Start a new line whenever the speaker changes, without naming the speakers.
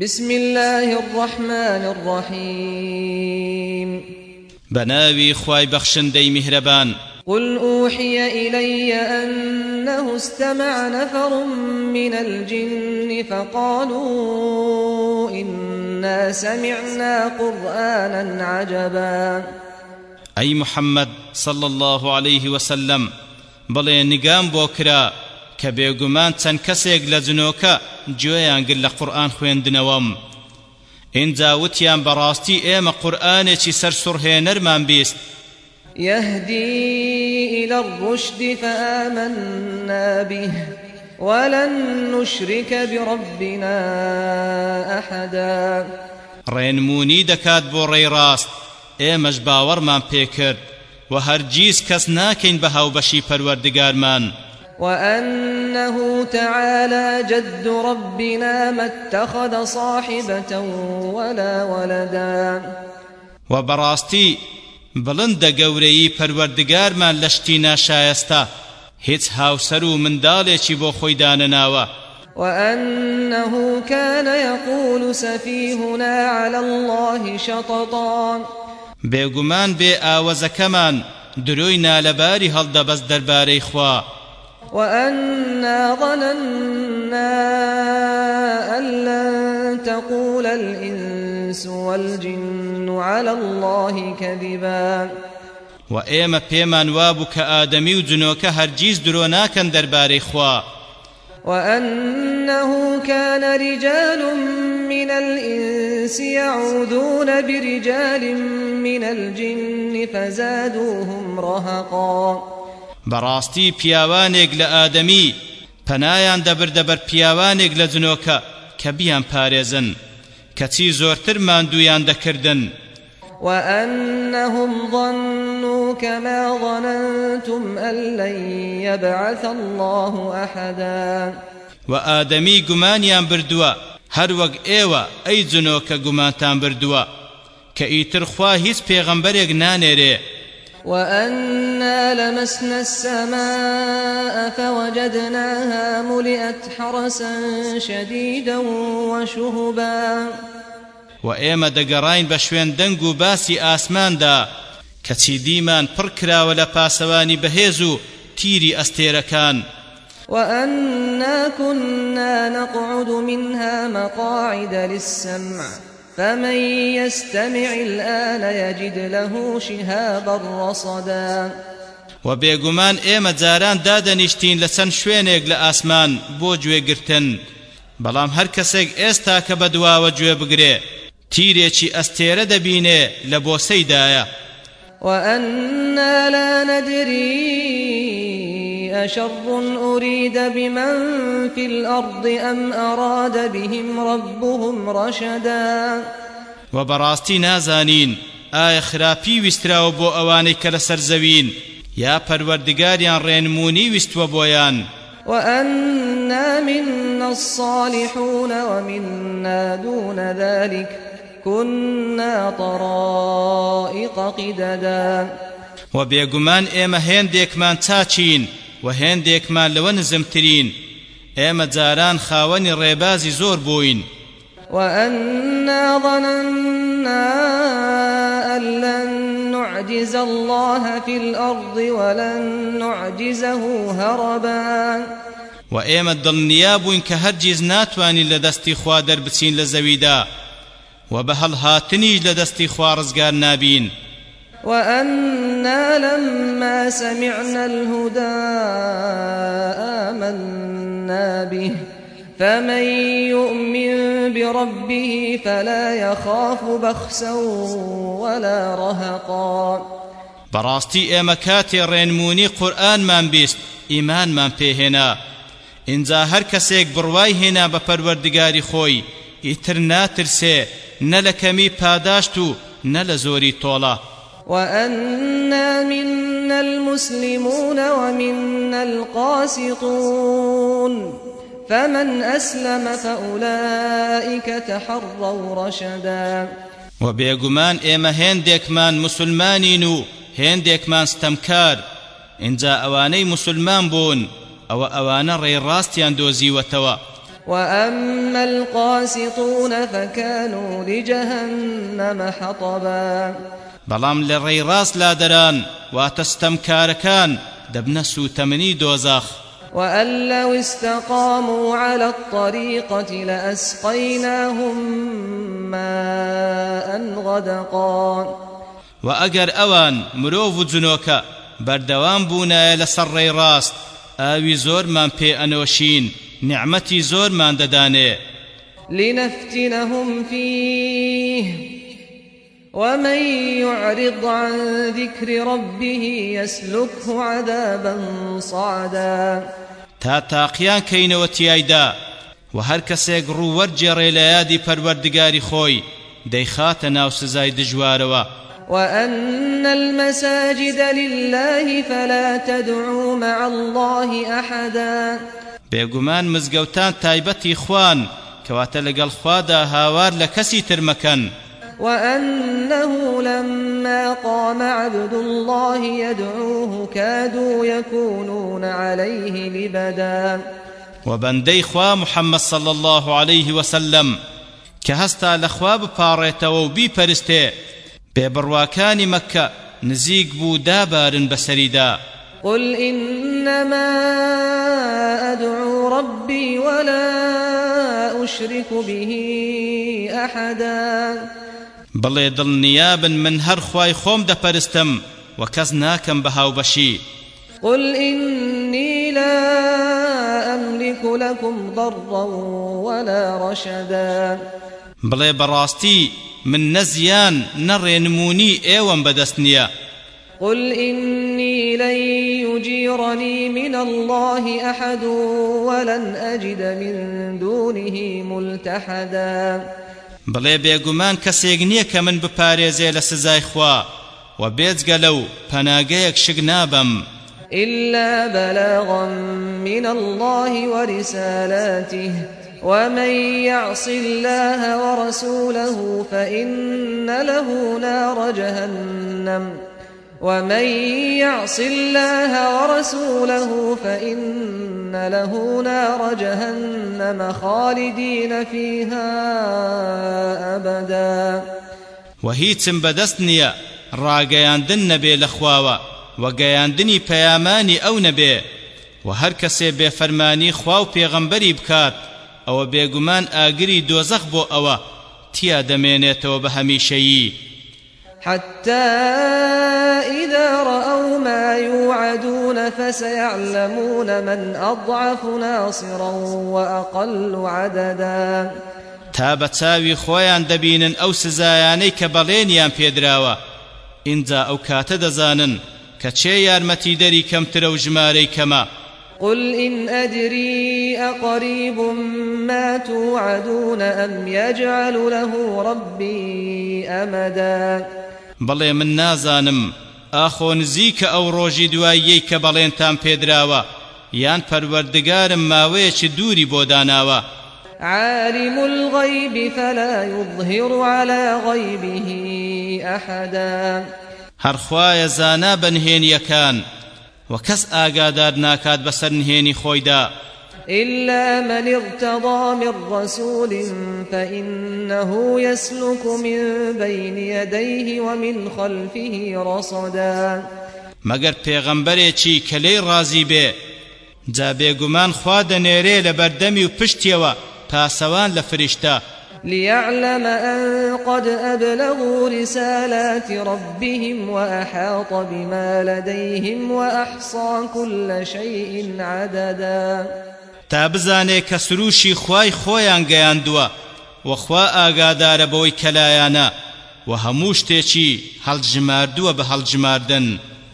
بسم الله الرحمن الرحيم
بناوي خواي بخشن دي مهربان
قل أوحي إلي أنه استمع نفر من الجن فقالوا إنا سمعنا قرآنا عجبا
أي محمد صلى الله عليه وسلم بلي نقام بوكرا کە بێگومان چەند کەسێک لە جنۆکە گوێیان گر لە قورآن خوێندنەوەم ئینجا وتیان بەڕاستی ئێمە قورآنێکی سەرسوڕهێنەرمان بیست
يهدي إلى الرشد فآمنا به ولن نشرك بربنا أحدا
ڕێنمونی دەکات بۆ ڕێڕاست ئێمەش باوەڕمان پێکرد و هەرگیز کەس ناکەین بە هاوبەشی پەروەردگارمان
وأنه تعالى جد ربنا ما اتخذ صاحبة ولا ولدا
وبراستي بلند گەورەی پەروەردگارمان لە شتی ناشایستا هیچ هاوسەر و منداڵێکی بۆ خۆی دانەناوە
وأنه كان يقول سفيهنا على الله شططا
بێگومان بێ ئاوەزەکەمان دروی نالەباری هەڵدەبەست دەربارەی خوا
وأنا ظننا أن لن تقول الإنس والجن على الله كذبا
و ئێمە پێمان وابوو کە ئادەمی و جنۆکە هەرگیز درۆ ناکەن دەربارەی خوا
وأنه كان رجال من الإنس يعوذون برجال من الجن فزادوهم رهقاً
بەڕاستی پیاوانێک لە ئادەمی پەنایان دەبردە بەر پیاوانێک لە جنۆکە کە بیان پارێزن کەچی زۆرتر ماندوویان دەکردن
وأنهم ظنوا كما ظننتم أن لن يبعث الله أحدا
وآدمي قمانيان بردوا هر وق ايوا اي جنوك قمانتان بردوا كأيتر خواه هيس پیغمبريق نانيري
وأنا لمسنا السماء فوجدناها ملئت حرسا شديدا وشهبا
وإيما دقرين بشوين دنقو باسي آسمان دا كتي ديمان پركرا ولا پاسواني بهيزو تيري أستيركان
وأنا كنا نقعد منها مقاعد للسمع فمن يستمع الآن يجد له شهابا رصدا
و بێگومان ئێمە جاران دادەنیشتین لە چەند شوێنێک لە ئاسمان بۆ گوێگرتن بەڵام هەر کەسێک ئێستا کە بەدواوە گوێ بگرێ تیرێکی ئەستێرە دەبینێ لە بۆسەیدایە
وأنا لا ندري أشر أريد بمن في الأرض أم أراد بهم ربهم رشدا
وبراستي نازانين ئایا خراپی ویستراوە بۆ ئەوانەی کە لە سەرزەوین یا پەروەردگاریان ڕێنمونی ویستوە بۆیان
وأنا منا الصالحون ومنا دون ذلك كنا طرائق قددا
وبيغمان إما هندك من تاچين و هێندێکمان لەوە نزمترین ئێمە جاران خاوەنی ڕێبازی زۆر بووین
وأنا ظننا أن لن نعجز الله في الأرض ولن نعجزه هربا
وإيما الدلنيا بوين كهرجيز ناتواني لدستي خوا دربسين لزويدا وبهل هاتني لدستي خوا رزقار نابين
وأنا لما سمعنا الهدى آمنا به فمن يؤمن بربه فلا يخاف بخسا ولا رهقا
براستي امكاتي رينموني قرآن من بيست إيمان من بيهنا انزا هر کسيك برواي هنا بپروردگاري خوي اتر ناترسي نلكمي پاداشتو نلزوري طوله
وأنا منا المسلمون ومنا القاسطون فمن أسلم فأولئك تحروا رشدا
وبيغمان إما هندكمان مسلمانين هندكمان استمكار إنجا أواني مسلمان بون أو أوانا ري راستيان دوزي وتوا
وأما القاسطون فكانوا لجهنم حطبا
بەڵام لە ڕێی ڕاست لادەران واتەستەمکارەکان دەبنە سوتەمەنی دۆزاخ
وأن لو استقاموا على الطريقة لأسقيناهم ماء غدقا
وأجر أوان مروف جنوكا بردوان بونا لسر راست آوي زور من بي أنوشين نعمتي زور من دداني
لنفتنهم فيه ومن يعرض عن ذكر ربه يسلكه عذابا صعدا
تا تاقیان کەینەوە تیایدا و هەر کەسێک ڕوووەرجێڕێ لە یادی پەروەردگاری خۆی دەیخاتە ناو سزای دژوارەوە
وأن المساجد لله فلا تدعوا مع الله أحدا
بێگومان مزگەوتان تایبەتی خوان کەواتە لەگەڵ خوادا هاوار لە کەسی تر مەکەن
وأنه لما قام عبد الله يدعوه كادوا يكونون عليه
لبدا وبندي خوا محمد صلى الله عليه وسلم كهستا لخواب باريتا وبي پرسته ببرواكان مكة نزيق بو دابار بسريدا
قل إنما أدعو ربي ولا أشرك به أحدا
بڵێ دڵنیابن من هەر خوای خۆم دەپەرستم و کەس ناکەم بە هاوبەشی
قل إني لا أملك لكم ضرا ولا رشدا
بڵێ بەڕاستی من نزيان نڕێنمونی ئێوەم بەدەست
قل إني لن يجيرني من الله أحد ولن أجد من دونه ملتحدا
بڵێ بێگومان کەسێک نییە کە من بپارێزێ لە سزای خوا و بێجگە لەو پەناگەیەک شک نابم
إلا بلاغا من الله ورسالاته ومن يعص الله ورسوله فإن له نار جهنم ومن يعص الله ورسوله فإن له نار جهنم خالدين فيها أبدا
وهيتم بدستنيا راقياندن نبي لخواوا وقياندني بياماني أو نبي وهر كسي بفرماني خواو بيغمبري بكات أو بيقمان آقري دوزخ بو أوا تيا دمينيتو بهميشيي
حتى إذا رأوا ما يوعدون فسيعلمون من أضعف ناصرا وأقل عددا
تا بەچاوی خۆیان دەبینن ئەو سزایانەی کە بەڵێنیان پێدراوە اینجا ئەو کاتە دەزانن کە چێ یارمەتی دەری کەمترە و ژمارەی کەمە
قل إن أدري أقريب ما توعدون أم يجعل له ربي أمداً
بەڵێ من نازانم ئاخۆ نزیکە ئەو ڕۆژی دواییەی کە بەڵێنتان پێدراوە یان پەروەردگارم ماوەیەکی دووری بۆ داناوە
عالم الغيب فلا يظهر على غيبه أحدا
هر خوايا زانا بنهين يكان وكس آقادار ناكاد بسر نهيني خويدا
إلا من ارتضى من رسول فإنه يسلك من بين يديه ومن خلفه رصدا
مگر پیغمبری چی کلی رازی بێ جا بێگومان خوا دەنێرێ لە بەردەمی و پشتیەوە پاسەوان لە فریشتە
ليعلم أن قد أبلغوا رسالات ربهم وأحاط بما لديهم وأحصى كل شيء عددا
تا بزانێ کە سروشی خوای خۆیان گەیاندووە وەخوا ئاگادارە بەوەی کەلایانە و هەموو شتێکی هەڵژماردووە بە هەڵژماردن